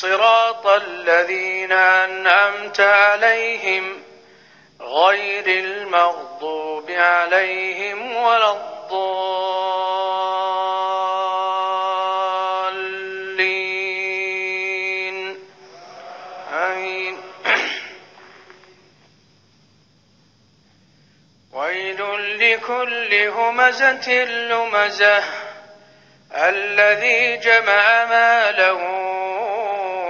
صراط الذين أنعمت عليهم غير المغضوب عليهم ولا الضالين. آمين. ويل لكل همزة لمزة الذي جمع ماله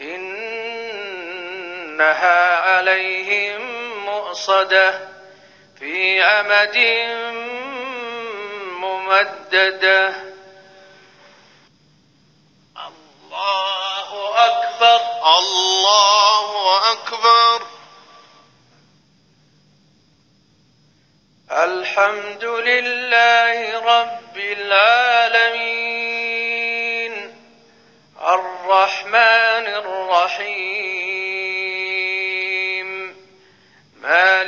إنها عليهم مؤصدة في عمد ممددة. الله أكبر. الله أكبر. الحمد لله رب العالمين.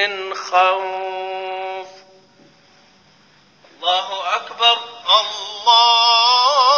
من خوف. الله أكبر. الله